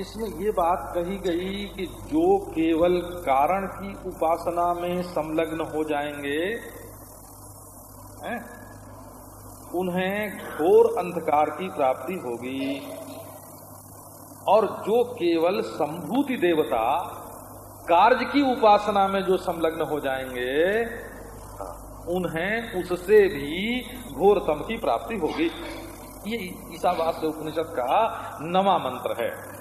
इसमें ये बात कही गई कि जो केवल कारण की उपासना में संलग्न हो जाएँगे हैं, उन्हें घोर अंधकार की प्राप्ति होगी। और जो केवल संभूति देवता कार्य की उपासना में जो संलग्न हो जाएँगे उन्हें उससे भी घोरतम की प्राप्ति होगी। ये ईसावास उपनिषद का नवा मंत्र है।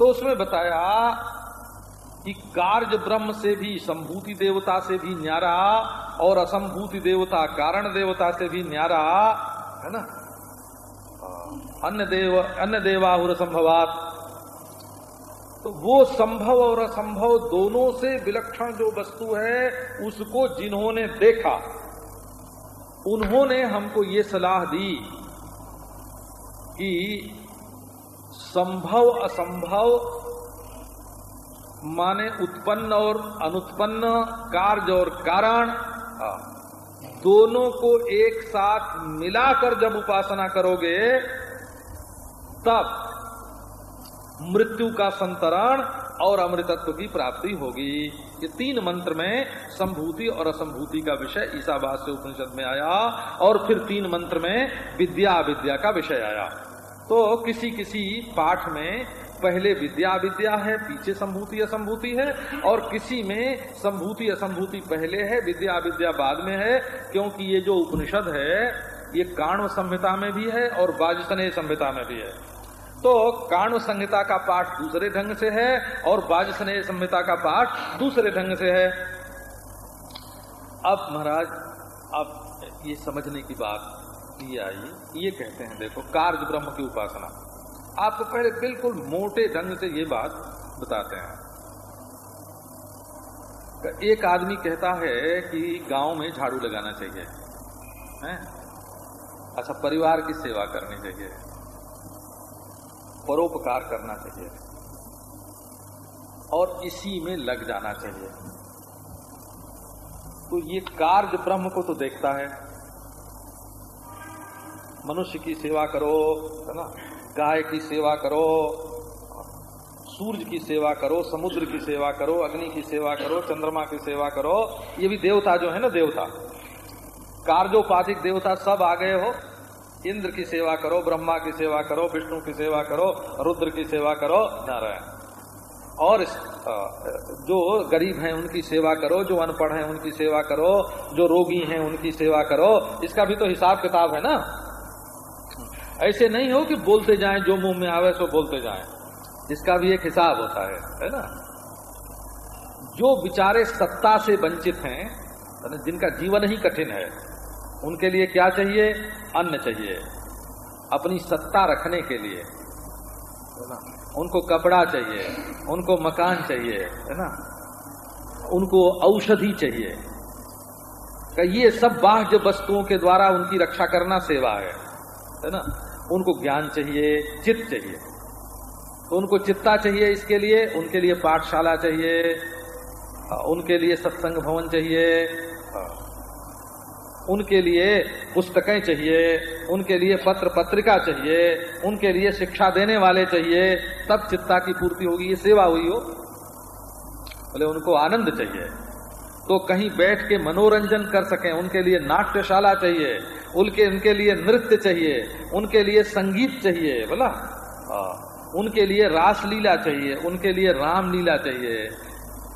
तो उसमें बताया कि कार्य ब्रह्म से भी, संभूति देवता से भी न्यारा और असंभूति देवता, कारण देवता से भी न्यारा, है ना? अन्य देव, अन्य देवाहुर संभवात। तो वो संभव और असंभव दोनों से विलक्षण जो वस्तु है, उसको जिन्होंने देखा, उन्होंने हमको ये सलाह दी कि संभव असंभव माने उत्पन्न और अनुत्पन्न, कार्य और कारण दोनों को एक साथ मिलाकर जब उपासना करोगे, तब मृत्यु का संतरण और अमृतत्व की प्राप्ति होगी। ये तीन मंत्र में संभूति और असंभूति का विषय ईसावास से उपनिषद में आया और फिर तीन मंत्र में विद्या विद्या का विषय आया। तो किसी किसी पाठ में पहले विद्या विद्या है, पीछे संभूति असंभूति है, और किसी में संभूति असंभूति पहले है, विद्या विद्या बाद में है, क्योंकि ये जो उपनिषद है, ये काण्व संहिता में भी है और बाजसने संहिता में भी है। तो काण्व संहिता का पाठ दूसरे ढंग से है और बाजसने संहिता का पाठ दूसरे ढंग से है। अब महाराज, अब ये समझने की बात आई, ये कहते हैं, देखो, कार्य ब्रह्म की उपासना। आपको पहले बिल्कुल मोटे ढंग से ये बात बताते हैं। एक आदमी कहता है कि गाँव में झाड़ू लगाना चाहिए, हैं? अच्छा परिवार की सेवा करनी चाहिए, परोपकार करना चाहिए, और इसी में लग जाना चाहिए। तो ये कार्य ब्रह्म को तो देखता है। मनुष्य की सेवा करो है ना गाय की सेवा करो सूर्य की सेवा करो समुद्र की सेवा करो अग्नि की सेवा करो चंद्रमा की सेवा करो ये भी देवता जो है ना देवता कार्योपाधिक देवता सब आ गए हो इंद्र की सेवा करो ब्रह्मा की सेवा करो विष्णु की सेवा करो रुद्र की सेवा करो नारायण और जो गरीब हैं उनकी सेवा करो जो अनपढ़ हैं उनकी सेवा करो जो रोगी हैं उनकी सेवा करो इसका भी तो हिसाब किताब है ना ऐसे नहीं हो कि बोलते जाएँ, जो मुँह में आवे सो बोलते जाएँ। इसका भी एक हिसाब होता है है ना? जो बिचारे सत्ता से वंचित हैं जिनका जीवन ही कठिन है, उनके लिए क्या चाहिए? अन्न चाहिए। अपनी सत्ता रखने के लिए, है ना? उनको कपड़ा चाहिए, उनको मकान चाहिए, है ना? उनको औषधि चाहिए। ये सब बाह्य वस्तुओं के द्वारा उनकी रक्षा करना सेवा है है ना? उनको ज्ञान चाहिए, चित्त चाहिए। तो उनको चित्ता चाहिए इसके लिए, उनके लिए पाठशाला चाहिए, उनके लिए सत्संग भवन चाहिए, उनके लिए पुस्तकें चाहिए, उनके लिए पत्र पत्रिका चाहिए, उनके लिए शिक्षा देने वाले चाहिए, तब चित्ता की पूर्ति होगी, ये सेवा हुई हो। बोले उनको आनंद चाहिए। तो कहीं बैठ के मनोरंजन कर सकें, उनके लिए नाट्यशाला चाहिए उनके उनके लिए नृत्य चाहिए, उनके लिए संगीत चाहिए, बोला? उनके लिए रासलीला चाहिए, उनके लिए रामलीला चाहिए।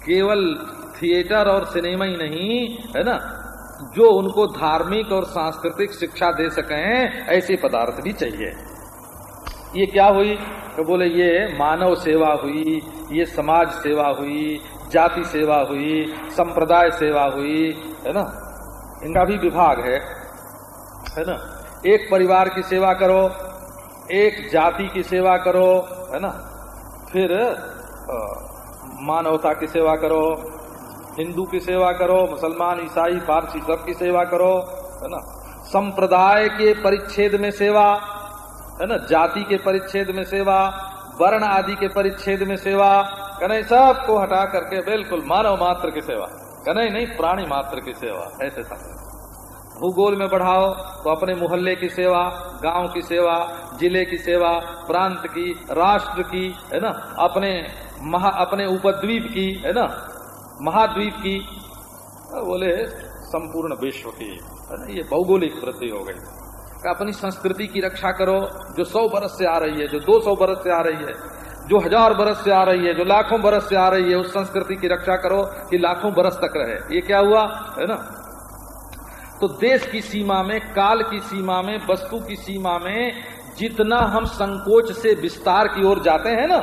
केवल थिएटर और सिनेमा ही नहीं, है ना? जो उनको धार्मिक और सांस्कृतिक शिक्षा दे सकें, ऐसे पदार्थ भी चाहिए। ये क्या हुई? तो बोले, ये मानव सेवा हुई, ये समाज सेवा हुई, जाति सेवा हुई, संप्रदाय सेवा हुई, है ना? इनका भी विभाग है। है ना? एक परिवार की सेवा करो, एक जाति की सेवा करो, है ना? फिर मानवता की सेवा करो, हिंदू की सेवा करो, मुसलमान, ईसाई, पारसी सब की सेवा करो, है ना? संप्रदाय के परिच्छेद में सेवा, है ना? जाति के परिच्छेद में सेवा, वर्ण आदि के परिच्छेद में सेवा कने सबको हटा करके बिल्कुल मानव मात्र की सेवा कने नहीं प्राणी मात्र की सेवा, ऐसे समझ भूगोल में बढ़ाओ तो अपने मोहल्ले की सेवा, गाँव की सेवा, ज़िले की सेवा, प्रांत की, राष्ट्र की, है ना? अपने महा, अपने उपद्वीप की, है ना? महाद्वीप की। बोले, संपूर्ण विश्व की, है ना? ये भौगोलिक वृद्धि हो गई। अपनी संस्कृति की रक्षा करो, जो सौ बरस से आ रही है, जो दो सौ बरस से आ रही है, जो हज़ार बरस से आ रही है, जो लाखों बरस से आ रही है, उस संस्कृति की रक्षा करो कि लाखों बरस तक रहे। ये क्या हुआ, है ना? तो देश की सीमा में काल की सीमा में वस्तु की सीमा में जितना हम संकोच से विस्तार की ओर जाते हैं ना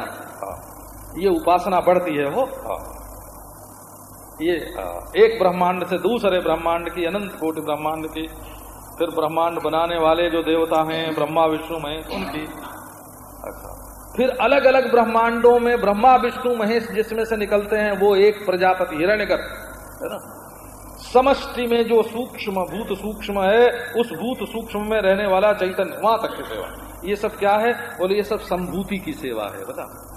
ये उपासना बढ़ती है वो। ये एक ब्रह्मांड से दूसरे ब्रह्मांड की अनंत कोटि ब्रह्मांड की फिर ब्रह्मांड बनाने वाले जो देवता हैं ब्रह्मा विष्णु महेश उनकी। अच्छा। फिर अलग अलग ब्रह्मांडों में ब्रह्मा विष्णु महेश जिसमें से निकलते हैं वो एक प्रजापति हिरण्यकर है ना? समष्टि में जो सूक्ष्म भूत सूक्ष्म है, उस भूत सूक्ष्म में रहने वाला चैतन्य वहाँ तक की सेवा। ये सब क्या है? बोले, ये सब संभूति की सेवा है, बता।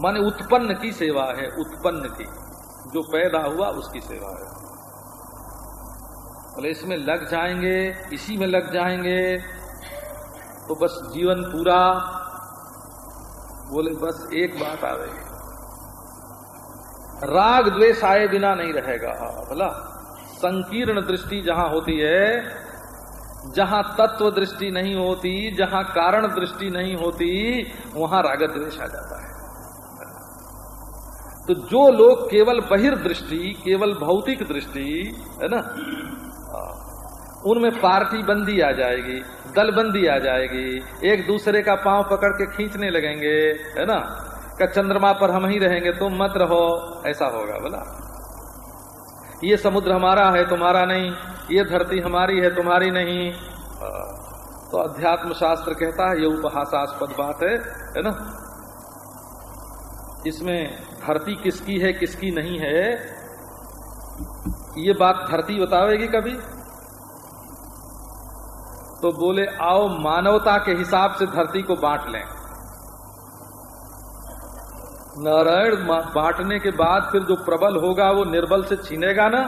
माने उत्पन्न की सेवा है, उत्पन्न की। जो पैदा हुआ, उसकी सेवा है। बोले, इसमें लग जाएँगे, इसी में लग जाएँगे। तो बस जीवन पूरा, बोले, बस एक बात आ रही राग द्वेष आए बिना नहीं रहेगा। बोला संकीर्ण दृष्टि जहाँ होती है, जहाँ तत्व दृष्टि नहीं होती, जहाँ कारण दृष्टि नहीं होती, वहाँ राग द्वेष आ जाता है। तो जो लोग केवल बहिर्दृष्टि, केवल भौतिक दृष्टि, है ना? उनमें पार्टी बंदी आ जाएगी, दलबंदी आ जाएगी, एक दूसरे का पाँव पकड़ के खींचने लगेंगे, है ना? का चंद्रमा पर हम ही रहेंगे, तुम मत रहो। ऐसा होगा, बोला। ये समुद्र हमारा है, तुम्हारा नहीं। ये धरती हमारी है, तुम्हारी नहीं। तो अध्यात्म शास्त्र कहता है, ये उपहासास्पद बात है है ना? इसमें धरती किसकी है, किसकी नहीं है, ये बात धरती बतावेगी कभी? तो बोले, आओ मानवता के हिसाब से धरती को बांट लें। नारायण बांटने के बाद फिर जो प्रबल होगा, वो निर्बल से छीनेगा ना?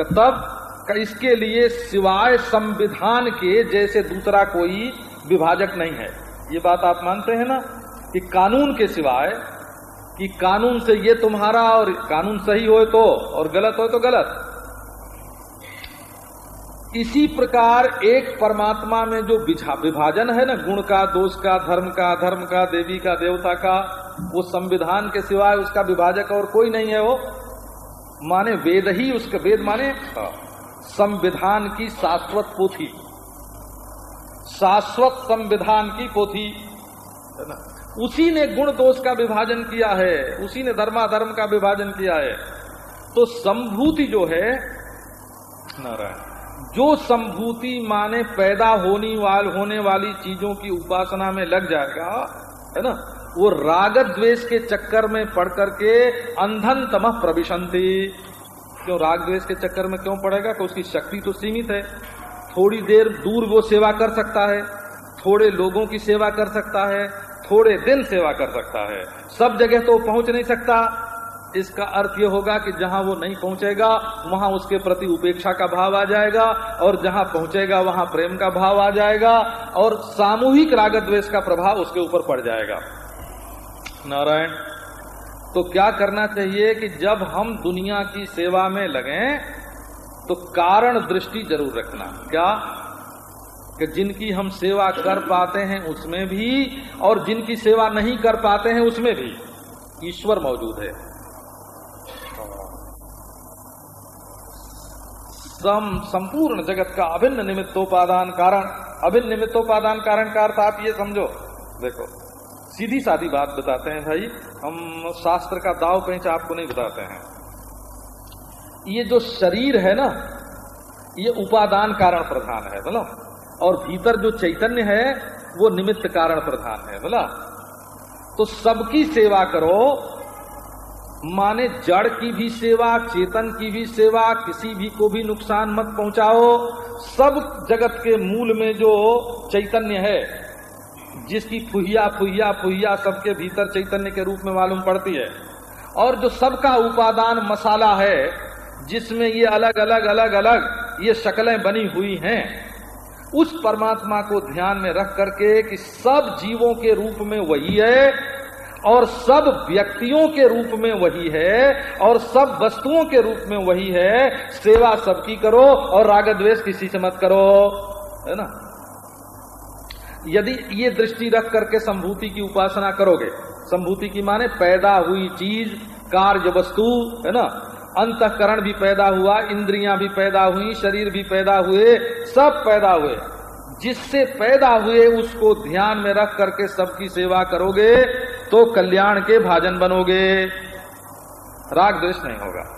तब इसके लिए सिवाय संविधान के जैसे दूसरा कोई विभाजक नहीं है। ये बात आप मानते हैं ना? कि कानून के सिवाय, कि कानून से ये तुम्हारा और कानून सही हो तो और गलत हो तो गलत। इसी प्रकार एक परमात्मा में जो विभाजन है ना, गुण का, दोष का, धर्म का धर्म का, देवी का, देवता का, वो संविधान के सिवाय उसका विभाजक और कोई नहीं है वो। माने वेद ही उसका वेद माने संविधान की शाश्वत पोथी। शाश्वत संविधान की पोथी, है ना। उसी ने गुण दोष का विभाजन किया है, उसी ने धर्माधर्म का विभाजन किया है। तो संभूति जो है, नारायण जो संभूति माने पैदा होने वाल, होने वाली चीज़ों की उपासना में लग जाएगा, है ना? वो राग द्वेष के चक्कर में पड़ करके अंधन तमह प्रविशंति। क्यों राग द्वेष के चक्कर में क्यों पड़ेगा? कि उसकी शक्ति तो सीमित है। थोड़ी देर दूर वो सेवा कर सकता है, थोड़े लोगों की सेवा कर सकता है, थोड़े दिन सेवा कर सकता है। सब जगह तो पहुँच नहीं सकता। इसका अर्थ ये होगा कि जहाँ वो नहीं पहुंचेगा, वहाँ उसके प्रति उपेक्षा का भाव आ जाएगा, और जहाँ पहुंचेगा, वहाँ प्रेम का भाव आ जाएगा, और सामूहिक राग द्वेष का प्रभाव उसके ऊपर पड़ जाएगा। नारायण तो क्या करना चाहिए कि जब हम दुनिया की सेवा में लगे तो कारण दृष्टि ज़रूर रखना। क्या? कि जिनकी हम सेवा कर पाते हैं उसमें भी, और जिनकी सेवा नहीं कर पाते हैं उसमें भी। ईश्वर मौजूद है। सम संपूर्ण जगत का अभिन्न निमित्तोपादान कारण, अभिन्न निमित्तोपादान कारण का अर्थ आप ये समझो। देखो, सीधी सादी बात बताते हैं भाई, हम शास्त्र का दाव से आपको नहीं बताते हैं। ये जो शरीर है ना, ये उपादान कारण प्रधान है बोला और भीतर जो चैतन्य है, वो निमित्त कारण प्रधान है बोला तो सबकी सेवा करो माने जड़ की भी सेवा, चेतन की भी सेवा, किसी भी को भी नुकसान मत पहुंचाओ। सब जगत के मूल में जो चैतन्य है, जिसकी फुहिया फुहिया फुहिया सबके भीतर चैतन्य के रूप में मालूम पड़ती है। और जो सबका उपादान मसाला है, जिसमें ये अलग अलग अलग अलग ये शक्लें बनी हुई हैं, उस परमात्मा को ध्यान में रख करके कि सब जीवों के रूप में वही है और सब व्यक्तियों के रूप में वही है, और सब वस्तुओं के रूप में वही है। सेवा सबकी करो और राग द्वेष किसी से मत करो, है ना? यदि ये दृष्टि रख करके संभूति की उपासना करोगे, संभूति की माने पैदा हुई चीज़, कार्य वस्तु, है ना? अंतकरण भी पैदा हुआ, इंद्रियाँ भी पैदा हुई, शरीर भी पैदा हुए, सब पैदा हुए। जिससे पैदा हुए उसको ध्यान में रख करके सबकी सेवा करोगे तो कल्याण के भाजन बनोगे। राग द्वेष नहीं होगा।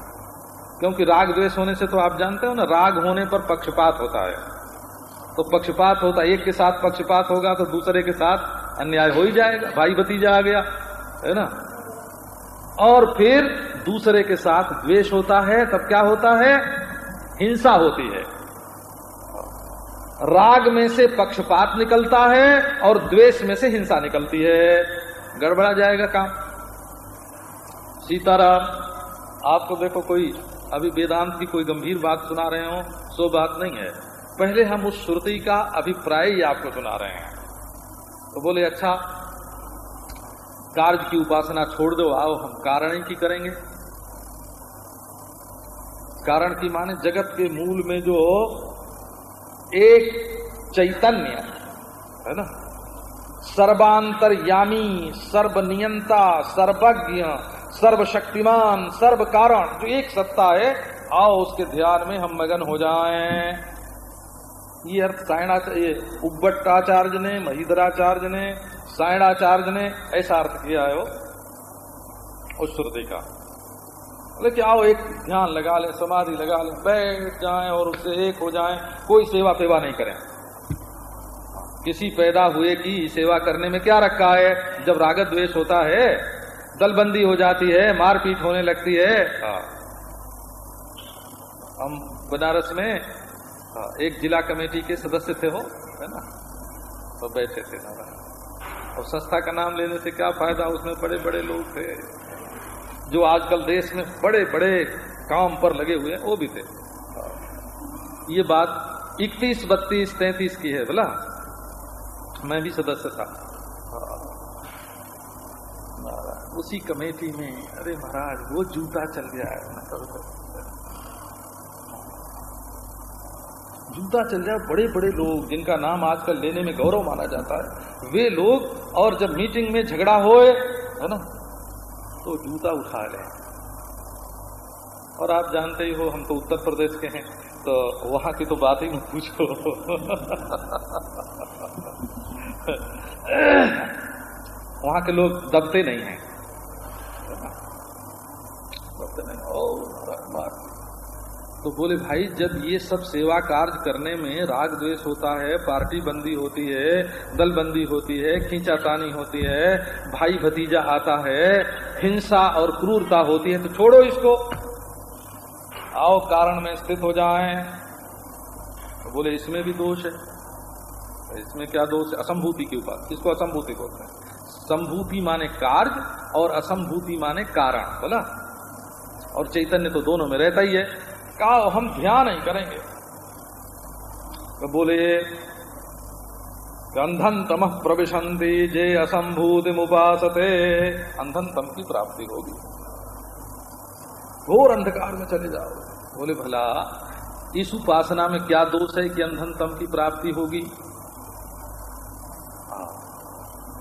क्योंकि राग द्वेष होने से तो आप जानते हो ना, राग होने पर पक्षपात होता है। तो पक्षपात होता है एक के साथ पक्षपात होगा तो दूसरे के साथ अन्याय हो ही जाएगा, भाई भतीजा आ गया, है ना? और फिर दूसरे के साथ द्वेष होता है, तब क्या होता है? हिंसा होती है। राग में से पक्षपात निकलता है और द्वेष में से हिंसा निकलती है। गड़बड़ा जाएगा काम। सीताराम, आपको देखो कोई अभी वेदांत की कोई गंभीर बात सुना रहे हो, सो बात नहीं है। पहले हम उस श्रुति का अभिप्राय ही आपको सुना रहे हैं। तो बोले अच्छा कार्य की उपासना छोड़ दो, आओ हम कारण ही की करेंगे। कारण की माने जगत के मूल में जो एक चैतन्य है ना? सर्वांतरयामी, सर्वनियंता, सर्वज्ञ, सर्वशक्तिमान सर्व कारण जो एक सत्ता है, आओ उसके ध्यान में हम मगन हो जाएँ। ये अर्थ सायणाचार्य उब्बट्टाचार्य ने महिदराचार्य ने, सायणाचार्य ने ऐसा अर्थ किया है वो, उस श्रुति का। लेकिन आओ एक ध्यान लगा ले, समाधि लगा ले, बैठ जाएँ और उससे एक हो जाएँ, कोई सेवा पेवा नहीं करें। किसी पैदा हुए की सेवा करने में क्या रखा है? जब रागत द्वेष होता है दलबंदी हो जाती है मारपीट होने लगती है। हाँ। हम बनारस में हाँ, एक जिला कमेटी के सदस्य थे हो है ना? तो बैठे थे ना और संस्था का नाम लेने से क्या फ़ायदा? उसमें बड़े बड़े लोग थे। जो आजकल देश में बड़े बड़े काम पर लगे हुए हैं वो भी थे। हाँ, ये बात इकतीस बत्तीस तैतीस की है बोला? मैं भी सदस्य था। उसी कमेटी में, अरे महाराज, वो जूता चल गया है। जूता चल जाए बड़े बड़े लोग, जिनका नाम आजकल लेने में गौरव माना जाता है, वे लोग, और जब मीटिंग में झगड़ा होए, है ना तो जूता उठा ले। और आप जानते ही हो, हम तो उत्तर प्रदेश के हैं तो वहाँ की तो बात ही मत पूछो। वहाँ के लोग दबते नहीं हैं। तो बोले, भाई, जब ये सब सेवा कार्य करने में राग द्वेष होता है, पार्टी बंदी होती है, दल बंदी होती है खींचातानी होती है, भाई भतीजा आता है, हिंसा और क्रूरता होती है तो छोड़ो इसको। आओ, कारण में स्थित हो जाए। तो बोले, इसमें भी दोष है। इसमें क्या दोष असंभूति के ऊपर इसको असंभूति बोलते हैं? संभूति माने कार्य और असंभूति माने कारण। बोला? और चैतन्य तो दोनों में रहता ही है। कहा हम ध्यान नहीं करेंगे। तो बोले अंधन तम प्रविशंति जे असंभूति मुपासते अंधन तम की प्राप्ति होगी। घोर अंधकार में चले जाओ। बोले, भला, इस उपासना में क्या दोष है कि अंधन तम की प्राप्ति होगी।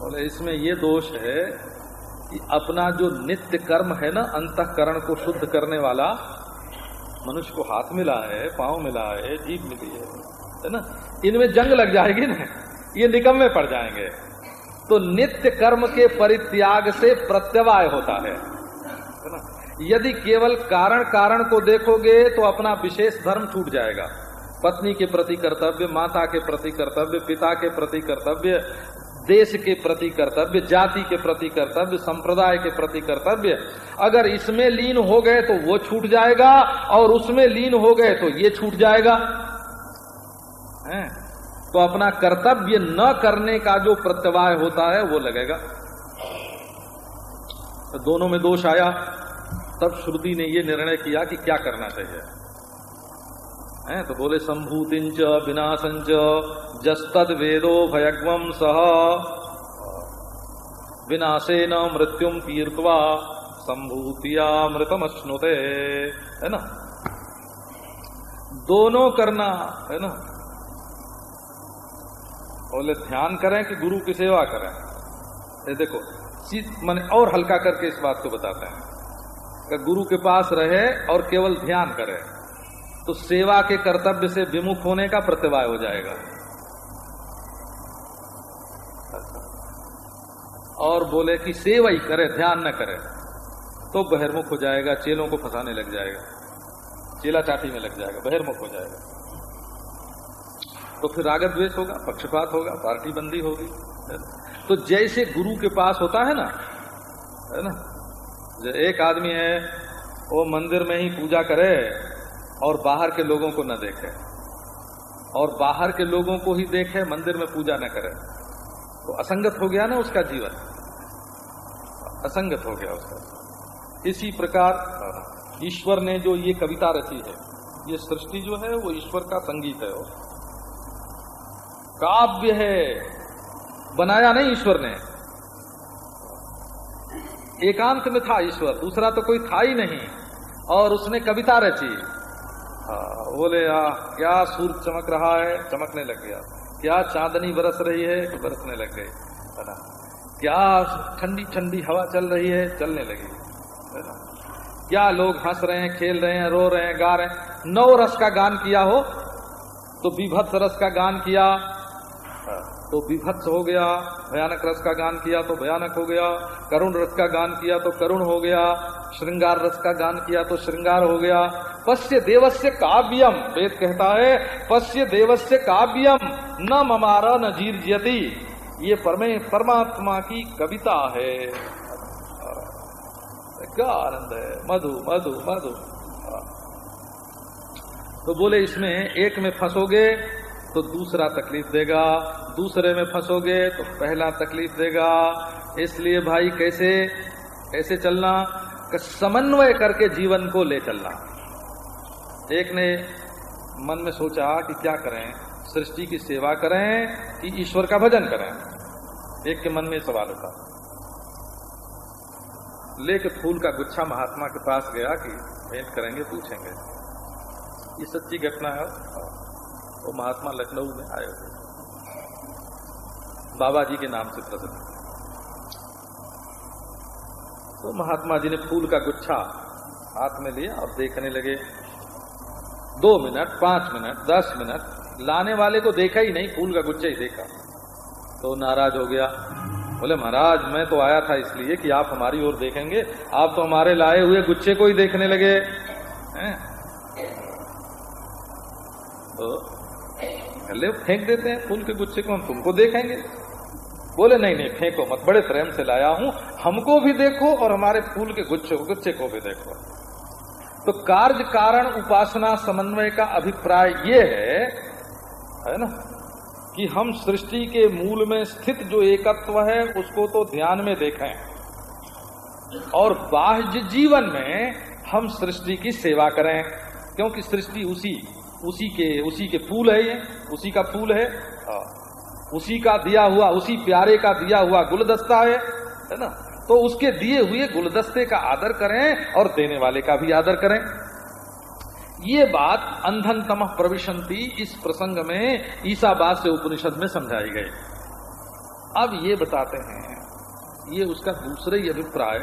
बोले इसमें ये दोष है कि अपना जो नित्य कर्म है ना, अंतकरण को शुद्ध करने वाला, मनुष्य को हाथ मिला है, पाँव मिला है जीप मिली है है ना? इनमें जंग लग जाएगी ना, ये निकम में पड़ जाएँगे। तो नित्य कर्म के परित्याग से प्रत्यवाय होता है है ना? यदि केवल कारण कारण को देखोगे तो अपना विशेष धर्म छूट जाएगा। पत्नी के प्रति कर्तव्य, माता के प्रति कर्तव्य, पिता के प्रति कर्तव्य देश के प्रति कर्तव्य, जाति के प्रति कर्तव्य, संप्रदाय के प्रति कर्तव्य। अगर इसमें लीन हो गए तो वो छूट जाएगा और उसमें लीन हो गए तो ये छूट जाएगा। है? तो अपना कर्तव्य न करने का जो प्रत्यवाय होता है, वो लगेगा। तो दोनों में दोष आया, तब श्रुति ने ये निर्णय किया कि क्या करना चाहिए। है तो बोले संभूतिंच विनाशंच जस्तद वेदो भयग्वम सह विनाशे न मृत्युम तीर्थवा संभूतिया मृतम अश्नुते है ना? दोनों करना, है ना? बोले, ध्यान करें कि गुरु की सेवा करें। ये देखो, चीज़ मैंने और हल्का करके इस बात को बताते हैं। कि गुरु के पास रहे और केवल ध्यान करे तो सेवा के कर्तव्य से विमुख होने का प्रतिवाय हो जाएगा। और बोले कि सेवा ही करे, ध्यान न करे तो बहिर्मुख हो जाएगा, चेलों को फंसाने लग जाएगा। चेला चाटी में लग जाएगा, बहिर्मुख हो जाएगा। तो फिर रागत द्वेष होगा, पक्षपात होगा पार्टी बंदी होगी तो जैसे गुरु के पास होता है ना है ना? एक आदमी है, वो मंदिर में ही पूजा करे और बाहर के लोगों को न देखे। और बाहर के लोगों को ही देखे, मंदिर में पूजा न करे। तो असंगत हो गया ना उसका जीवन? असंगत हो गया उसका। इसी प्रकार, ईश्वर ने जो ये कविता रची है, ये सृष्टि जो है, वो ईश्वर का संगीत है काव्य है। बनाया नहीं ईश्वर ने। एकांत में था ईश्वर, दूसरा तो कोई था ही नहीं। और उसने कविता रची। बोले आ क्या सूर्य चमक रहा है? चमकने लग गया। क्या चांदनी बरस रही है? बरसने लग गई है ना? क्या ठंडी ठंडी हवा चल रही है? चलने लगी। है ना? क्या लोग हंस रहे हैं, खेल रहे हैं, रो रहे हैं, गा रहे हैं? नौ रस का गान किया हो तो विभत्स रस का गान किया तो विभत्स हो गया, भयानक रस का गान किया तो भयानक हो गया, करुण रस का गान किया तो करुण हो गया, श्रृंगार रस का गान किया तो श्रृंगार हो गया। पश्य देवस्य काव्यम, वेद कहता है, पश्य देवस्य काव्यम, न ममारा न जीर्यति ये परमे, परमात्मा की कविता है। क्या आनंद है। मधु मधु मधु। तो बोले इसमें, एक में फंसोगे तो दूसरा तकलीफ़ देगा, दूसरे में फंसोगे तो पहला तकलीफ़ देगा। इसलिए भाई कैसे कैसे चलना? समन्वय करके जीवन को ले चलना। एक ने मन में सोचा कि क्या करें? सृष्टि की सेवा करें कि ईश्वर का भजन करें? एक के मन में सवाल था लेके फूल का गुच्छा महात्मा के पास गया कि भेंट करेंगे, पूछेंगे। ये सच्ची घटना है। वो महात्मा लखनऊ में आए हुए बाबा जी के नाम से प्रसिद्ध। तो महात्मा जी ने फूल का गुच्छा हाथ में लिया और देखने लगे। दो मिनट, पाँच मिनट, दस मिनट, लाने वाले को देखा ही नहीं, फूल का गुच्छा ही देखा। तो नाराज़ हो गया। बोले, महाराज, मैं तो आया था इसलिए कि आप हमारी ओर देखेंगे। आप तो हमारे लाए हुए गुच्छे को ही देखने लगे। हैं? तो ले, फेंक देते हैं फूल के गुच्छे को हम तुमको देखेंगे। बोले, नहीं नहीं, फेंको मत, बड़े प्रेम से लाया हूँ, हमको भी देखो और हमारे फूल के गुच्छे गुच्छे को भी देखो। तो कार्य कारण उपासना समन्वय का अभिप्राय ये है है ना, कि हम सृष्टि के मूल में स्थित जो एकत्व है, उसको तो ध्यान में देखें। और बाह्य जीवन में हम सृष्टि की सेवा करें, क्योंकि सृष्टि उसी उसी के उसी के फूल है ये, उसी का फूल है। हाँ। उसी का दिया हुआ, उसी प्यारे का दिया हुआ गुलदस्ता है है ना? तो उसके दिए हुए गुलदस्ते का आदर करें और देने वाले का भी आदर करें। ये बात अंधन तम प्रविशंति इस प्रसंग में ईसाबाद से उपनिषद में समझाई गई। अब ये बताते हैं, ये उसका दूसरे ही अभिप्राय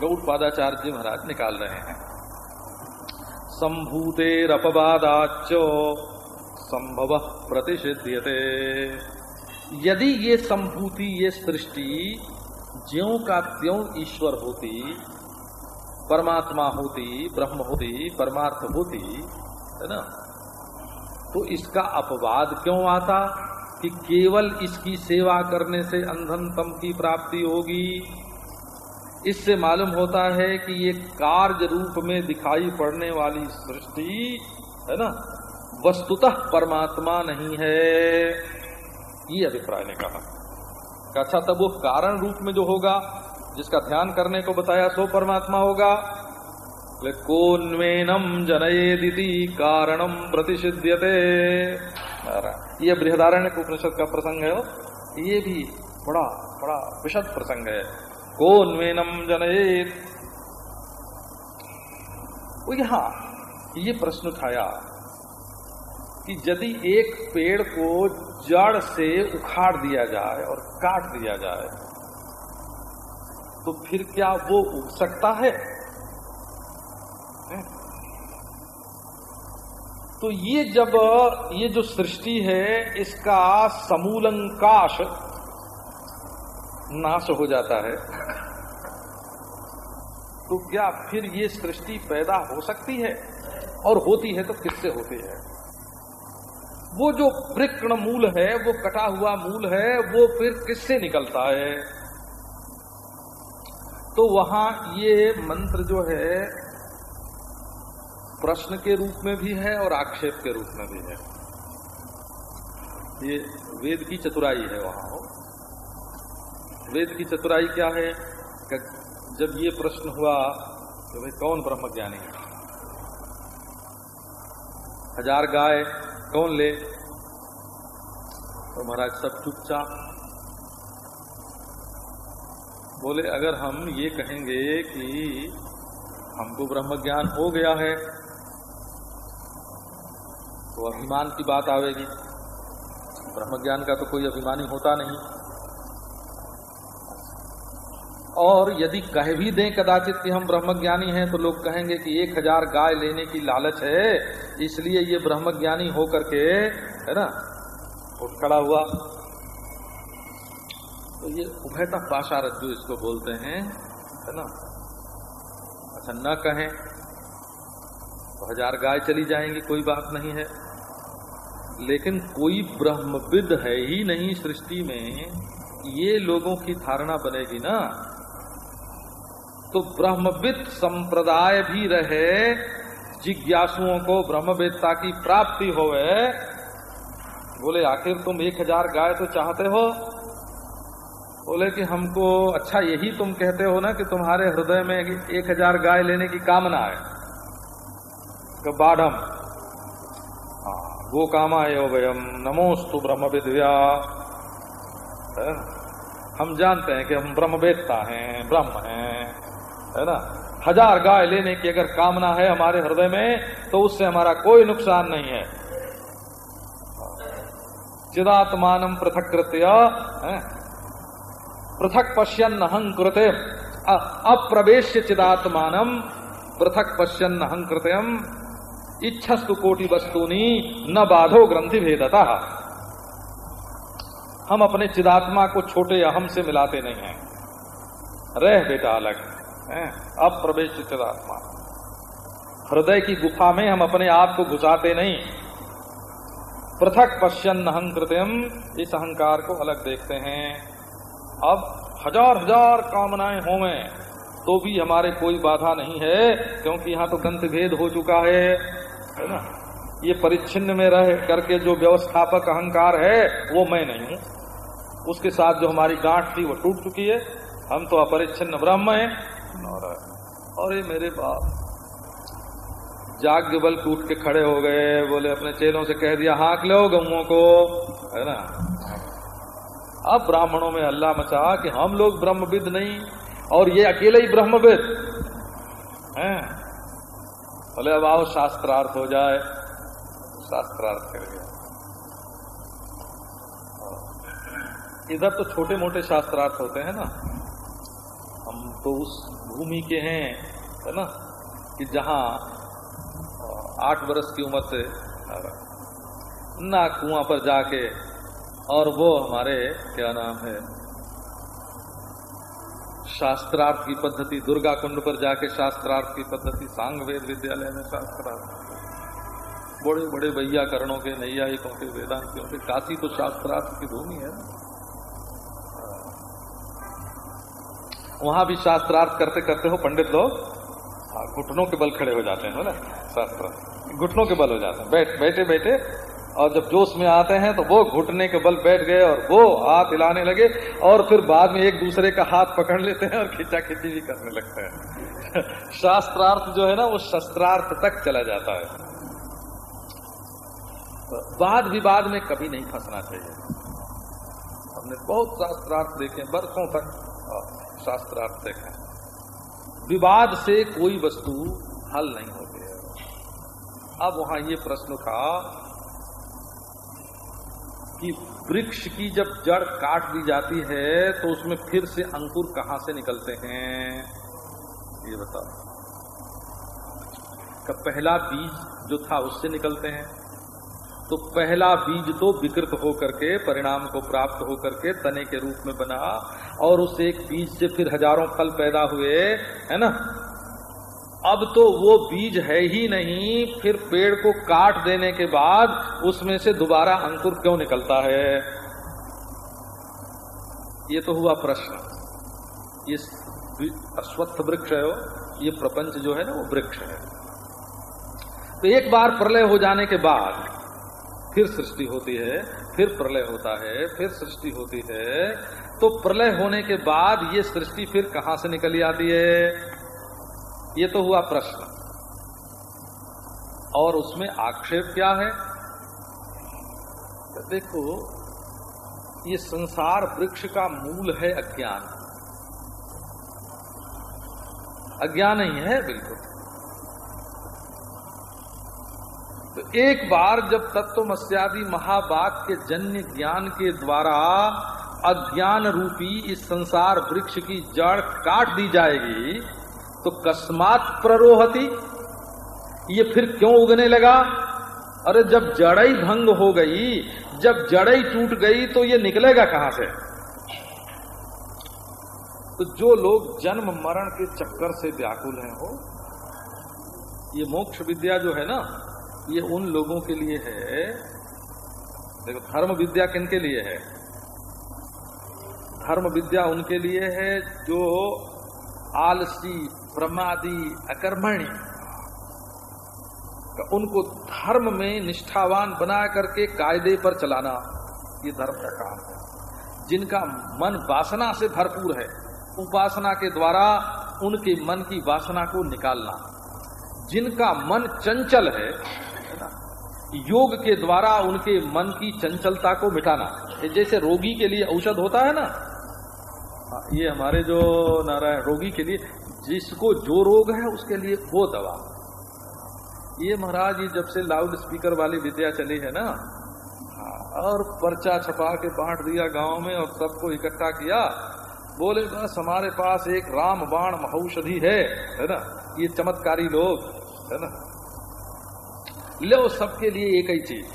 गौड़ पादाचार्य जी महाराज निकाल रहे हैं। संभूतेरपवादाच संभव प्रतिषिध्यते। यदि ये संभूति, ये सृष्टि ज्यो का त्यों ईश्वर होती, परमात्मा होती, ब्रह्म होती, परमार्थ होती, है ना? तो इसका अपवाद क्यों आता कि केवल इसकी सेवा करने से अंधन तम की प्राप्ति होगी? इससे मालूम होता है कि ये कार्य रूप में दिखाई पड़ने वाली सृष्टि, है ना, वस्तुतः परमात्मा नहीं है, ये अभिप्राय ने कहा। अच्छा तब वो कारण रूप में जो होगा, जिसका ध्यान करने को बताया, सो परमात्मा होगा। कोन्वेनम जनयेदिति कारणम प्रतिषिध्यते। ये बृहदारण्य उपनिषद का प्रसंग है ये भी बड़ा बड़ा विशद प्रसंग है। कोन्वेनम जनयेत। यहाँ ये प्रश्न उठाया कि यदि एक पेड़ को जड़ से उखाड़ दिया जाए और काट दिया जाए तो फिर क्या वो उग सकता है? तो ये जब, ये जो सृष्टि है, इसका समूलंकाश नाश हो जाता है। तो क्या फिर ये सृष्टि पैदा हो सकती है? और होती है तो किससे होती है? वो जो वृक्ण मूल है, वो कटा हुआ मूल है, वो फिर किससे निकलता है? तो वहाँ ये मंत्र जो है, प्रश्न के रूप में भी है और आक्षेप के रूप में भी है। ये वेद की चतुराई है वहाँ। वेद की चतुराई क्या है? जब ये प्रश्न हुआ कि भाई कौन ब्रह्म ज्ञानी है? हज़ार गाय, कौन ले? तो महाराज सब चुपचाप बोले, अगर हम ये कहेंगे कि हमको ब्रह्म ज्ञान हो गया है तो अभिमान की बात आवेगी। ब्रह्म ज्ञान का तो कोई अभिमानी होता नहीं। और यदि कह भी दें कदाचित कि हम ब्रह्मज्ञानी हैं तो लोग कहेंगे कि एक हज़ार गाय लेने की लालच है। इसलिए ये ब्रह्मज्ञानी होकर के, है ना, उठ खड़ा हुआ। तो ये उभयता पाशा रज्जु इसको बोलते हैं, है ना अच्छा न कहें तो हज़ार गाय चली जाएँगी, कोई बात नहीं है। लेकिन कोई ब्रह्मविद है ही नहीं सृष्टि में ये लोगों की धारणा बनेगी ना। तो ब्रह्मविद संप्रदाय भी रहे जिज्ञासुओं को ब्रह्मवेदता की प्राप्ति होवे। बोले आखिर तुम एक हज़ार गाय तो चाहते हो? बोले कि हमको अच्छा यही तुम कहते हो ना कि तुम्हारे हृदय में एक हज़ार गाय लेने की कामना है। तो बाढ़म। हाँ, वो कामा है वयम। नमोस्तु ब्रह्म विद्या हम जानते हैं कि हम ब्रह्मवेदता हैं ब्रह्म हैं। है ना? हज़ार गाय लेने की अगर कामना है हमारे हृदय में तो उससे हमारा कोई नुकसान नहीं है। चिदात्मान पृथक कृत्य पृथक पश्यन हंकृते अप्रवेश चिदात्मान पृथक पश्यन हंकृतम इच्छस्तु कोटि वस्तुनी न बाधो ग्रंथि भेदता हम अपने चिदात्मा को छोटे अहम से मिलाते नहीं हैं। रह बेटा अलग। अप्रवेश चिदात्मा हृदय की गुफा में हम अपने आप को घुसाते नहीं। पृथक पश्यन अहंकृतम इस अहंकार को अलग देखते हैं। अब हज़ार हज़ार कामनाएँ होवे तो भी हमारे कोई बाधा नहीं है, क्योंकि यहाँ तो गंत भेद हो चुका है है ना? ये परिच्छिन्न में रह करके जो व्यवस्थापक अहंकार है, वो मैं नहीं हूँ। उसके साथ जो हमारी गांठ थी, वो टूट चुकी है। हम तो अपरिच्छिन्न ब्रह्म है। अरे मेरे बाप। जाग बल टूट के खड़े हो गए, बोले, अपने चेलों से कह दिया, हाँक लो गमुओं को। है ना? अब ब्राह्मणों में अल्लाह मचा कि हम लोग ब्रह्मविद नहीं, और ये अकेले ही ब्रह्मविद। हैं? बोले, अब आओ, शास्त्रार्थ हो जाए। शास्त्रार्थ कर गया इधर तो छोटे मोटे शास्त्रार्थ होते हैं ना। हम तो उस भूमि के हैं, है ना? कि जहाँ आठ वर्ष की उम्र से ना कुआँ पर जाके, और वो हमारे, क्या नाम है, शास्त्रार्थ की पद्धति, दुर्गा कुंड पर जाके शास्त्रार्थ की पद्धति सांग वेद विद्यालय में शास्त्रार्थ बड़े बड़े वैयाकरणों के, नैयायिकों के, वेदांतियों के, काशी तो शास्त्रार्थ की भूमि है ना। वहाँ भी शास्त्रार्थ करते करते हो पंडित लोग? हाँ, घुटनों के बल खड़े हो जाते हैं ना? शास्त्र। घुटनों के बल हो जाते हैं। बैठ बैठे बैठे। और जब जोश में आते हैं तो वो घुटने के बल बैठ गए और वो हाथ हिलाने लगे और फिर बाद में एक दूसरे का हाथ पकड़ लेते हैं और खिंचा खिंची भी करने लगते हैं। शास्त्रार्थ जो है ना वो शस्त्रार्थ तक चला जाता है। वाद विवाद में कभी नहीं फंसना चाहिए। हमने बहुत शास्त्रार्थ देखे बरसों तक। शास्त्रार्थ देखे विवाद से कोई वस्तु हल नहीं होती है। अब वहाँ ये प्रश्न था कि वृक्ष की जब जड़ काट दी जाती है तो उसमें फिर से अंकुर कहाँ से निकलते हैं? ये बताओ। का पहला बीज जो था, उससे निकलते हैं। तो पहला बीज तो विकृत होकर के, परिणाम को प्राप्त होकर के तने के रूप में बना और उस एक बीज से फिर हज़ारों फल पैदा हुए, है ना? अब तो वो बीज है ही नहीं, फिर पेड़ को काट देने के बाद उसमें से दोबारा अंकुर क्यों निकलता है? ये तो हुआ प्रश्न। ये अश्वत्थ वृक्ष है ये प्रपंच जो है ना, वो वृक्ष है। तो एक बार प्रलय हो जाने के बाद फिर सृष्टि होती है, फिर प्रलय होता है, फिर सृष्टि होती है। तो प्रलय होने के बाद ये सृष्टि फिर कहाँ से निकली आती है? ये तो हुआ प्रश्न। और उसमें आक्षेप क्या है? तो देखो, ये संसार वृक्ष का मूल है अज्ञान। अज्ञान ही है, बिल्कुल। तो एक बार जब तत्वमस्यादि महाबाग के जन्य ज्ञान के द्वारा अज्ञान रूपी इस संसार वृक्ष की जड़ काट दी जाएगी तो कस्मात प्ररोहती। ये फिर क्यों उगने लगा? अरे जब जड़ई भंग हो गई, जब जड़ई टूट गई तो ये निकलेगा कहाँ से? तो जो लोग जन्म मरण के चक्कर से व्याकुल हैं, हो, ये मोक्ष विद्या जो है ना ये उन लोगों के लिए है, देखो धर्म विद्या किन के लिए है? धर्म विद्या उनके लिए है जो आलसी, प्रमादी, अकर्मणी उनको धर्म में निष्ठावान बना करके कायदे पर चलाना, ये धर्म का काम है। जिनका मन वासना से भरपूर है, उपासना के द्वारा उनके मन की वासना को निकालना। जिनका मन चंचल है योग के द्वारा उनके मन की चंचलता को मिटाना। जैसे रोगी के लिए औषध होता है ना ये हमारे जो नारायण, रोगी के लिए, जिसको जो रोग है उसके लिए वो दवा। ये महाराज ये जब से लाउड स्पीकर वाली विद्या चली है ना और पर्चा छपा के बांट दिया गाँव में और सबको इकट्ठा किया, बोले, बस हमारे पास एक राम बाण महौषधि है। है ना? ये चमत्कारी लोग, है ना? लो सबके लिए एक ही चीज़।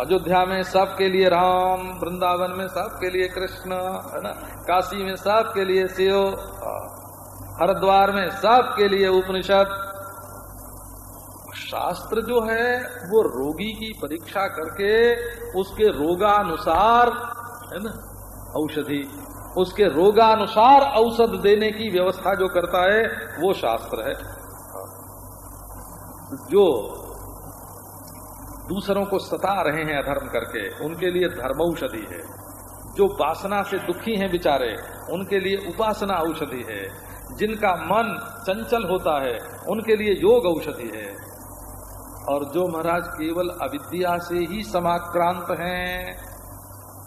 अयोध्या में सबके लिए राम, वृंदावन में सबके लिए कृष्ण, है ना? काशी में सबके लिए शिव हरिद्वार में सबके लिए उपनिषद। शास्त्र जो है, वो रोगी की परीक्षा करके उसके रोगानुसार, है ना? औषधि। उसके रोगानुसार औषध देने की व्यवस्था जो करता है, वो शास्त्र है। जो दूसरों को सता रहे हैं अधर्म करके उनके लिए धर्म औषधि है। जो वासना से दुखी हैं बेचारे उनके लिए उपासना औषधि है। जिनका मन चंचल होता है उनके लिए योग औषधि है। और जो महाराज केवल अविद्या से ही समाक्रांत हैं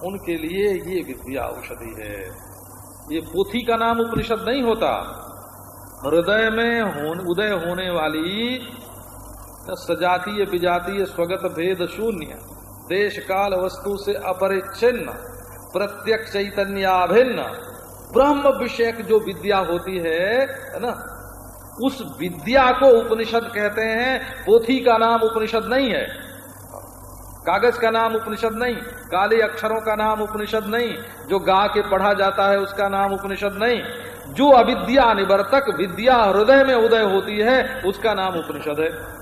उनके लिए ये विद्या औषधि है। ये पोथी का नाम उपनिषद नहीं होता। हृदय में होन, उदय होने वाली सजातीय विजातीय स्वगत भेद शून्य। देश काल वस्तु से अपरिच्छिन्न, प्रत्यक्ष चैतन्याभिन्न। ब्रह्म विषयक जो विद्या होती है ना? उस विद्या को उपनिषद कहते हैं, पोथी का नाम उपनिषद नहीं है। कागज़ का नाम उपनिषद नहीं, काले अक्षरों का नाम उपनिषद नहीं, जो गा के पढ़ा जाता है उसका नाम उपनिषद नहीं। जो अविद्या निवर्तक विद्या हृदय में उदय होती है, उसका नाम उपनिषद है।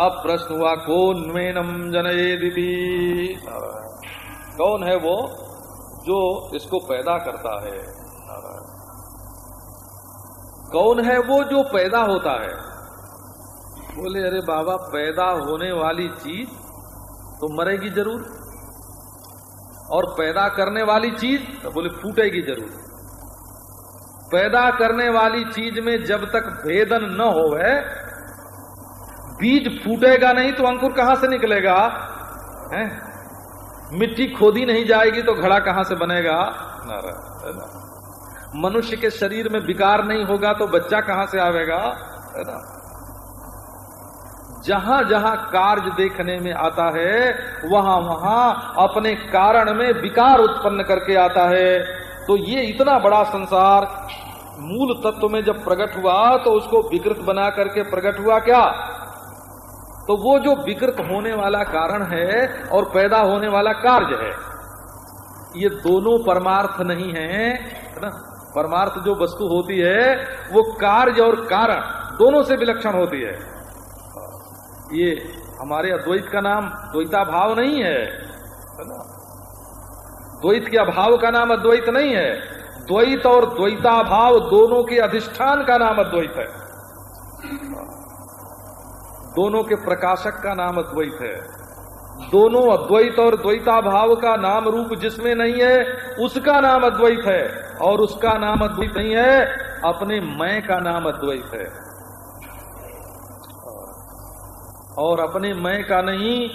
अब प्रश्न हुआ कौन मेनम जनए कौन है वो जो इसको पैदा करता है? कौन है वो जो पैदा होता है? बोले, अरे बाबा, पैदा होने वाली चीज़ तो मरेगी ज़रूर। और पैदा करने वाली चीज़ तो बोले, फूटेगी ज़रूर। पैदा करने वाली चीज़ में जब तक भेदन न होवे बीज फूटेगा नहीं तो अंकुर कहाँ से निकलेगा? है? मिट्टी खोदी नहीं जाएगी तो घड़ा कहाँ से बनेगा? मनुष्य के शरीर में विकार नहीं होगा तो बच्चा कहाँ से आवेगा? जहाँ जहाँ कार्य देखने में आता है, वहाँ वहाँ अपने कारण में विकार उत्पन्न करके आता है। तो ये इतना बड़ा संसार, मूल तत्व में जब प्रकट हुआ तो उसको विकृत बना करके प्रकट हुआ क्या? तो वो जो विकृत होने वाला कारण है और पैदा होने वाला कार्य है, ये दोनों परमार्थ नहीं है ना? परमार्थ जो वस्तु होती है, वो कार्य और कारण दोनों से विलक्षण होती है। ये हमारे अद्वैत का नाम द्वैता भाव नहीं है ना? द्वैत के अभाव का नाम अद्वैत नहीं है। द्वैत और द्वैता भाव दोनों के अधिष्ठान का नाम अद्वैत है। दोनों के प्रकाशक का नाम अद्वैत है। दोनों अद्वैत और द्वैता भाव का नाम रूप जिसमें नहीं है, उसका नाम अद्वैत है। और उसका नाम अद्वैत नहीं है, अपने मैं का नाम अद्वैत है। और अपने मैं का नहीं,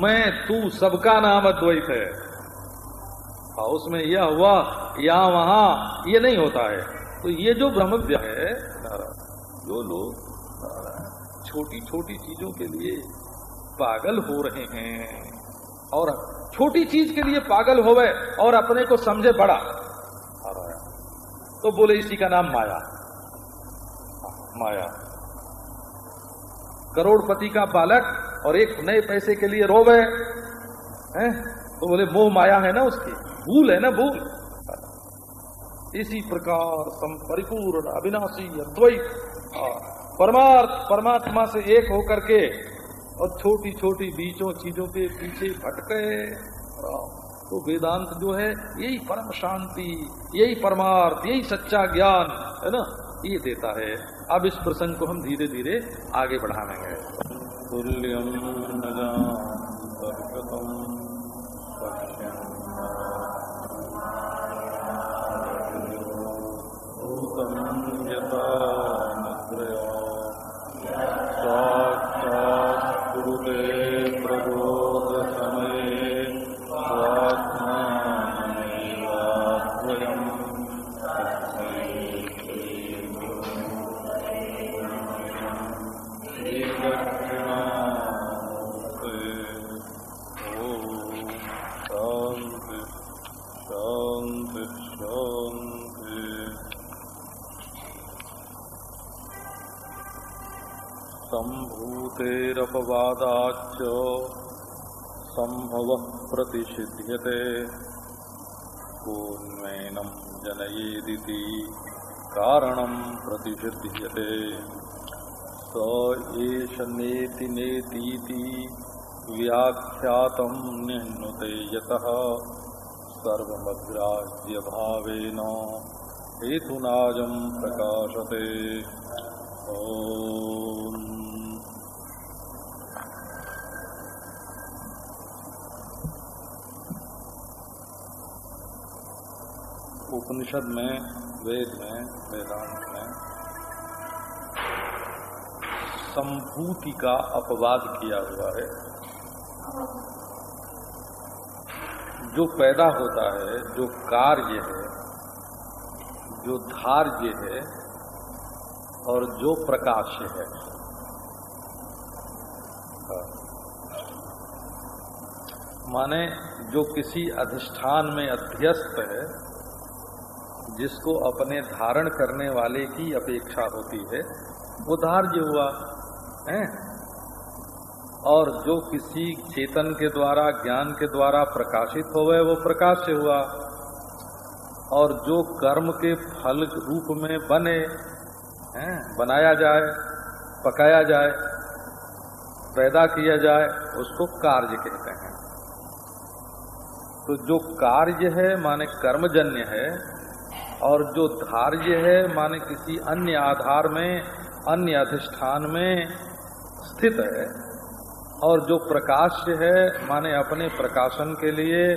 मैं, तू सबका नाम अद्वैत है। और उसमें यह हुआ, या वहाँ, ये नहीं होता है। तो ये जो ब्रह्म है जो लोग छोटी छोटी चीज़ों के लिए पागल हो रहे हैं और छोटी चीज़ के लिए पागल होवे और अपने को समझे बड़ा। तो बोले इसी का नाम माया। माया। करोड़पति का बालक और एक नए पैसे के लिए रोवे, हैं? तो बोले, मोह माया है ना उसकी? भूल है ना भूल? इसी प्रकार सम परिपूर्ण अविनाशी अद्वैत। परमार्थ, परमात्मा से एक होकर के और छोटी छोटी बीचों चीज़ों के पीछे भटके। तो वेदांत जो है, यही परम शांति, यही परमार्थ, यही सच्चा ज्ञान, है ना? ये देता है। अब इस प्रसंग को हम धीरे धीरे आगे बढ़ाएँगे तुल्यम सम्भूतेरपवादाच्च संभव प्रतिषिध्यते। कोन्मेनं जनयेदिति कारणं प्रतिषिध्यते। स एष नेति नेतीति व्याख्यातं निह्नुते यतः। सर्वमग्राह्यभावेन हेतुनाजं प्रकाशते। ॐ उपनिषद में, वेद में, वेदांत में संभूति का अपवाद किया हुआ है। जो पैदा होता है, जो कार्य है, जो धार्य है और जो प्रकाश है। माने जो किसी अधिष्ठान में अध्यस्त है जिसको अपने धारण करने वाले की अपेक्षा होती है वो धार्य हुआ, है? और जो किसी चेतन के द्वारा, ज्ञान के द्वारा प्रकाशित हो गए वो प्रकाश से हुआ। और जो कर्म के फल रूप में बने, हैं? बनाया जाए, पकाया जाए, पैदा किया जाए, उसको कार्य कहते हैं। तो जो कार्य है, माने कर्मजन्य है और जो धार्य है, माने किसी अन्य आधार में, अन्य अधिष्ठान में स्थित है, और जो प्रकाश्य है, माने अपने प्रकाशन के लिए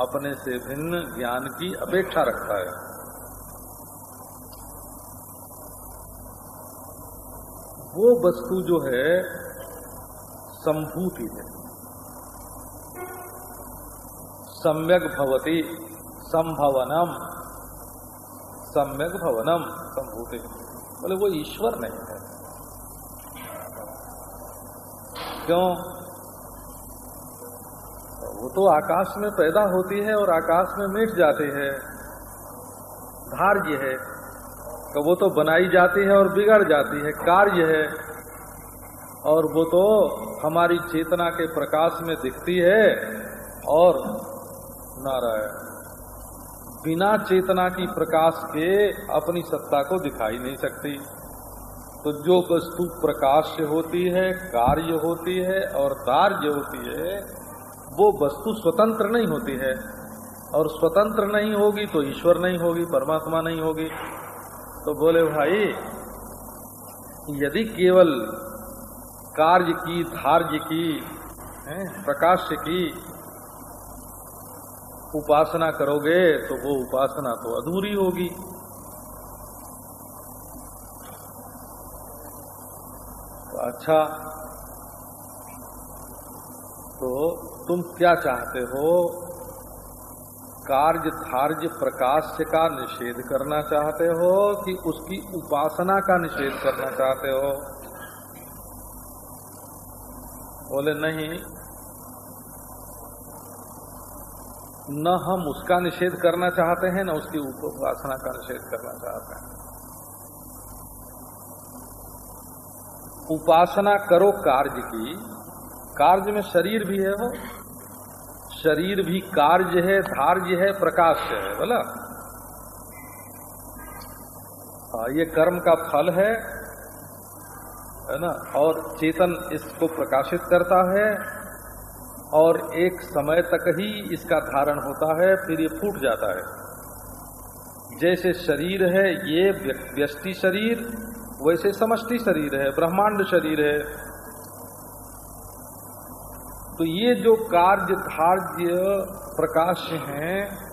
अपने से भिन्न ज्ञान की अपेक्षा रखता है। वो वस्तु जो है, संभूति है। सम्यक भवती, संभवनम। सम्यक भवनम संभूति बोले, वो ईश्वर नहीं है। क्यों? वो तो आकाश में पैदा होती है और आकाश में मिट जाती है। धार्य है। तो वो तो बनाई जाती है और बिगड़ जाती है। कार्य है। और वो तो हमारी चेतना के प्रकाश में दिखती है और नारायण। बिना चेतना की प्रकाश के अपनी सत्ता को दिखाई नहीं सकती। तो जो वस्तु प्रकाश से होती है, कार्य होती है और कार्य होती है, वो वस्तु स्वतंत्र नहीं होती है। और स्वतंत्र नहीं होगी तो ईश्वर नहीं होगी, परमात्मा नहीं होगी। तो बोले, भाई, यदि केवल कार्य की, धार्य की प्रकाश की उपासना करोगे तो वो उपासना तो अधूरी होगी। तो अच्छा तो तुम क्या चाहते हो? कार्य धार्य प्रकाश का निषेध करना चाहते हो कि उसकी उपासना का निषेध करना चाहते हो? बोले, नहीं न हम उसका निषेध करना चाहते हैं न उसकी उपासना का निषेध करना चाहते हैं। उपासना करो कार्य की। कार्य में शरीर भी है वो। शरीर भी कार्य है धार्य है प्रकाश है बोला। हाँ, ये कर्म का फल है है ना? और चेतन इसको प्रकाशित करता है। और एक समय तक ही इसका धारण होता है, फिर ये फूट जाता है। जैसे शरीर है, ये व्यष्टि शरीर, वैसे समष्टि शरीर है, ब्रह्मांड शरीर है। तो ये जो कार्य, धार्य प्रकाश हैं,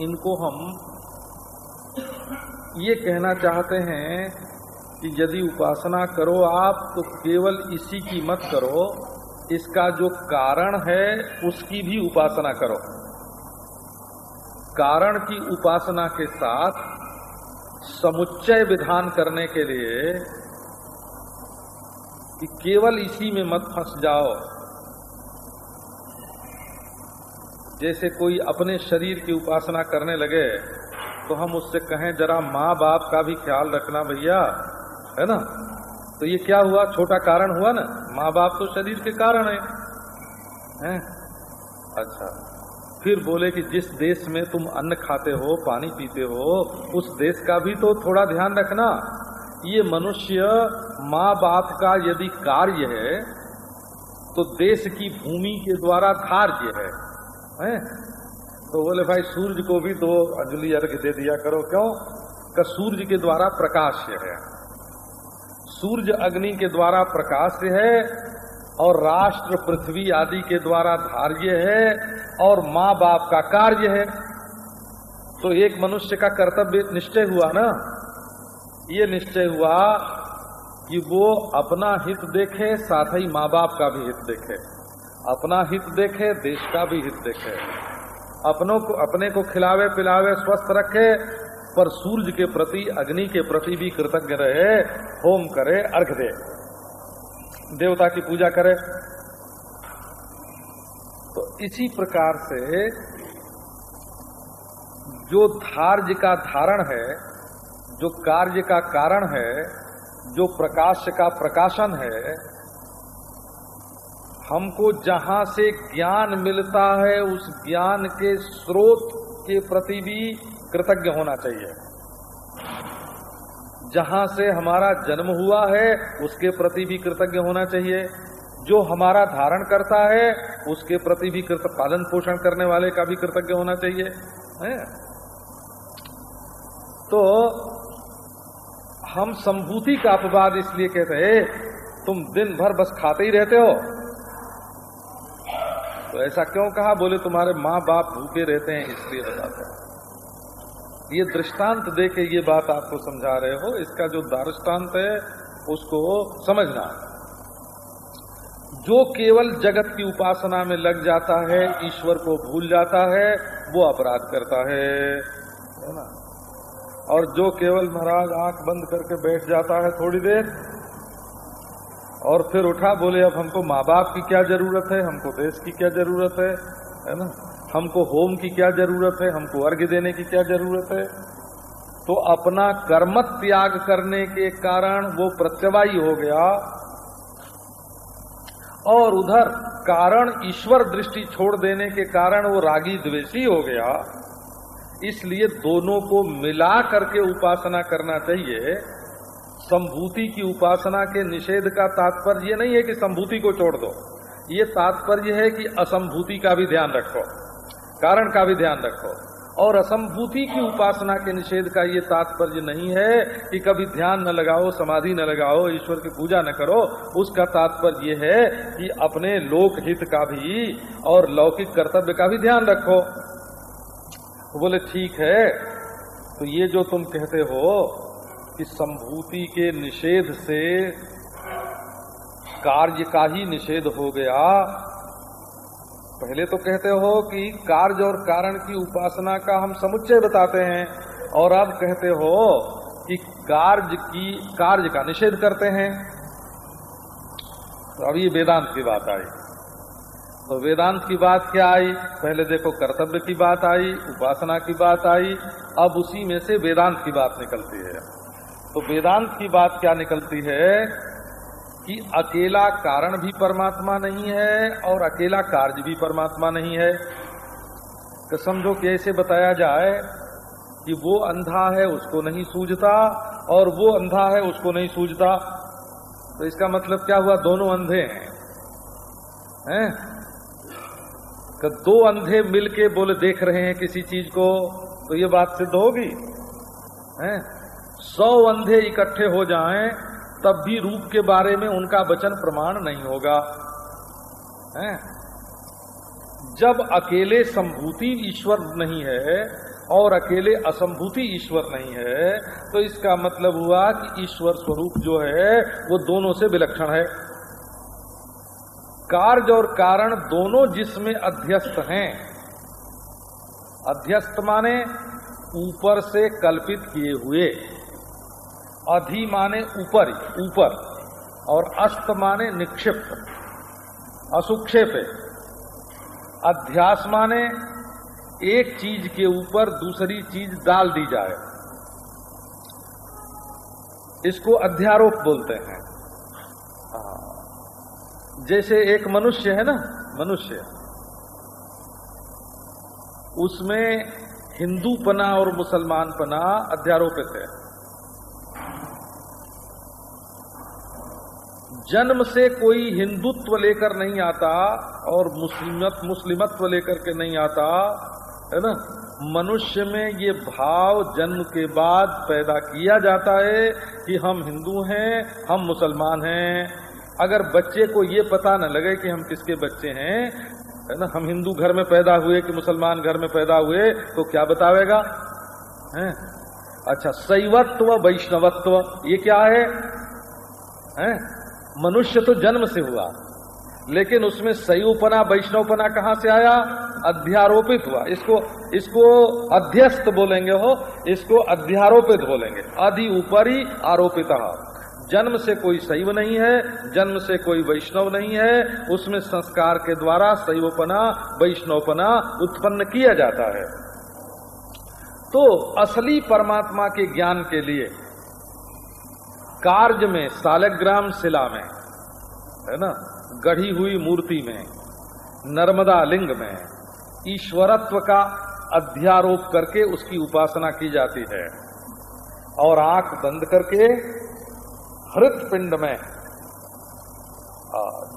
इनको हम ये कहना चाहते हैं कि यदि उपासना करो आप तो केवल इसी की मत करो। इसका जो कारण है, उसकी भी उपासना करो। कारण की उपासना के साथ समुच्चय विधान करने के लिए कि केवल इसी में मत फंस जाओ। जैसे कोई अपने शरीर की उपासना करने लगे तो हम उससे कहें, जरा माँ बाप का भी ख्याल रखना भैया। है ना? तो ये क्या हुआ? छोटा कारण हुआ ना? माँ बाप तो शरीर के कारण है, है? अच्छा। फिर बोले कि जिस देश में तुम अन्न खाते हो पानी पीते हो उस देश का भी तो थोड़ा ध्यान रखना। ये मनुष्य माँ बाप का यदि कार्य है तो देश की भूमि के द्वारा कार्य है, है? तो बोले भाई सूर्य को भी दो अंजलि अर्घ दे दिया करो। क्यों? का सूर्य के द्वारा प्रकाश है। सूर्य अग्नि के द्वारा प्रकाश है और राष्ट्र पृथ्वी आदि के द्वारा धार्य है और माँ बाप का कार्य है। तो एक मनुष्य का कर्तव्य निश्चय हुआ ना? ये निश्चय हुआ कि वो अपना हित देखे, साथ ही माँ बाप का भी हित देखे। अपना हित देखे, देश का भी हित देखे। अपनों को, अपने को खिलावे पिलावे, स्वस्थ रखे पर सूर्य के प्रति, अग्नि के प्रति भी कृतज्ञ रहे, होम करे, अर्घ दे। देवता की पूजा करे। तो इसी प्रकार से जो धार्य का धारण है, जो कार्य का कारण है, जो प्रकाश का प्रकाशन है, हमको जहाँ से ज्ञान मिलता है, उस ज्ञान के स्रोत के प्रति भी कृतज्ञ होना चाहिए। जहाँ से हमारा जन्म हुआ है, उसके प्रति भी कृतज्ञ होना चाहिए। जो हमारा धारण करता है, उसके प्रति भी कृत, पालन पोषण करने वाले का भी कृतज्ञ होना चाहिए, है? तो हम संभूति का अपवाद इसलिए कहते हैं तुम दिन भर बस खाते ही रहते हो। तो ऐसा क्यों कहा? बोले, तुम्हारे माँ बाप भूखे रहते हैं, इसलिए बताते हैं। ये दृष्टांत दे के ये बात आपको समझा रहे हो, इसका जो दार्टान्त है, उसको समझना। जो केवल जगत की उपासना में लग जाता है, ईश्वर को भूल जाता है, वो अपराध करता है। है ना? और जो केवल महाराज आँख बंद करके बैठ जाता है थोड़ी देर, और फिर उठा, बोले, अब हमको माँ बाप की क्या ज़रूरत है? हमको देश की क्या ज़रूरत है? है ना? हमको होम की क्या ज़रूरत है, हमको अर्घ्य देने की क्या ज़रूरत है? तो अपना कर्म त्याग करने के कारण वो प्रत्यवायी हो गया। और उधर कारण ईश्वर दृष्टि छोड़ देने के कारण वो रागी द्वेषी हो गया। इसलिए दोनों को मिला करके उपासना करना चाहिए। संभूति की उपासना के निषेध का तात्पर्य नहीं है कि संभूति को छोड़ दो। ये तात्पर्य है कि असंभूति का भी ध्यान रखो। कारण का भी ध्यान रखो। और असंभूति की उपासना के निषेध का ये तात्पर्य नहीं है कि कभी ध्यान न लगाओ, समाधि न लगाओ, ईश्वर की पूजा न करो। उसका तात्पर्य ये है कि अपने लोक हित का भी और लौकिक कर्तव्य का भी ध्यान रखो। बोले, ठीक है। तो ये जो तुम कहते हो कि संभूति के निषेध से कार्य का ही निषेध हो गया पहले तो कहते हो कि कार्य और कारण की उपासना का हम समुच्चय बताते हैं, और अब कहते हो कि कार्य की, कार्य का निषेध करते हैं। तो अब ये वेदांत की बात आई। तो वेदांत की बात क्या आई? पहले देखो कर्तव्य की बात आई, उपासना की बात आई, अब उसी में से वेदांत की बात निकलती है। तो वेदांत की बात क्या निकलती है? कि अकेला कारण भी परमात्मा नहीं है और अकेला कार्य भी परमात्मा नहीं है। तो समझो कि ऐसे बताया जाए कि वो अंधा है, उसको नहीं सूझता और वो अंधा है, उसको नहीं सूझता। तो इसका मतलब क्या हुआ? दोनों अंधे हैं। हैं? कि दो अंधे मिलके बोले, देख रहे हैं किसी चीज़ को तो ये बात सिद्ध होगी? हैं? सौ अंधे इकट्ठे हो जाएँ तब भी रूप के बारे में उनका वचन प्रमाण नहीं होगा। है? जब अकेले संभूति ईश्वर नहीं है और अकेले असंभूति ईश्वर नहीं है तो इसका मतलब हुआ कि ईश्वर स्वरूप जो है, वो दोनों से विलक्षण है। कार्य और कारण दोनों जिसमें अध्यस्त हैं, अध्यस्त माने ऊपर से कल्पित किए हुए। अधि माने ऊपर ऊपर, और अस्त माने निक्षिप्त, असुक्षेप अध्यास माने एक चीज़ के ऊपर दूसरी चीज़ डाल दी जाए। इसको अध्यारोप बोलते हैं। जैसे एक मनुष्य है ना, मनुष्य, उसमें हिंदू पना और मुसलमान पना अध्यारोपित है। जन्म से कोई हिंदुत्व लेकर नहीं आता और मुस्लिमत, मुस्लिमत्व लेकर के नहीं आता, है ना? मनुष्य में ये भाव जन्म के बाद पैदा किया जाता है कि हम हिंदू हैं, हम मुसलमान हैं। अगर बच्चे को ये पता न लगे कि हम किसके बच्चे हैं, है ना? हम हिंदू घर में पैदा हुए कि मुसलमान घर में पैदा हुए तो क्या बतावेगा? है? अच्छा शैवत्व, वैष्णवत्व, ये क्या है? हैं? मनुष्य तो जन्म से हुआ, लेकिन उसमें सयुपना, वैष्णवपना कहाँ से आया? अध्यारोपित हुआ। इसको इसको अध्यस्त बोलेंगे हो, इसको अध्यारोपित बोलेंगे। अधि ऊपरी आरोपित। जन्म से कोई शैव नहीं है, जन्म से कोई वैष्णव नहीं है, उसमें संस्कार के द्वारा शैवपना वैष्णवपना उत्पन्न किया जाता है। तो असली परमात्मा के ज्ञान के लिए कार्य में, सालग्राम शिला में, है ना? गढ़ी हुई मूर्ति में, नर्मदा लिंग में, ईश्वरत्व का अध्यारोप करके उसकी उपासना की जाती है। और आँख बंद करके, हृत पिंड में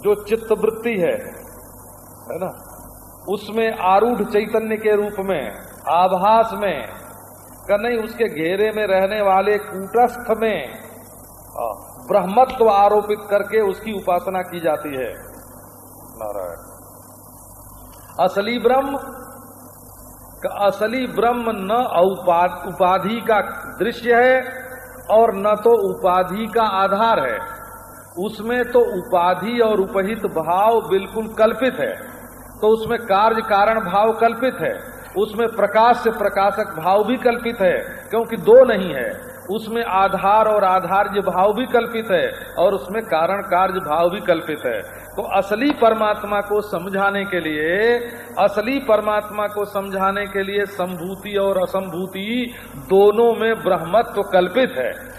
जो चित्त वृत्ति है है ना? उसमें आरूढ़ चैतन्य के रूप में, आभास में नहीं, उसके घेरे में रहने वाले कूटस्थ में ब्रह्मत्व आरोपित करके उसकी उपासना की जाती है। नारायण। असली ब्रह्म का असली ब्रह्म न उपाधि का दृश्य है और न तो उपाधि का आधार है। उसमें तो उपाधि और उपहित भाव बिल्कुल कल्पित है। तो उसमें कार्य, कारण भाव कल्पित है। उसमें प्रकाश से प्रकाशक भाव भी कल्पित है, क्योंकि दो नहीं है। उसमें आधार और आधार्य भाव भी कल्पित है और उसमें कारण कार्य भाव भी कल्पित है। तो असली परमात्मा को समझाने के लिए, असली परमात्मा को समझाने के लिए संभूति और असंभूति दोनों में ब्रह्मत्व कल्पित है।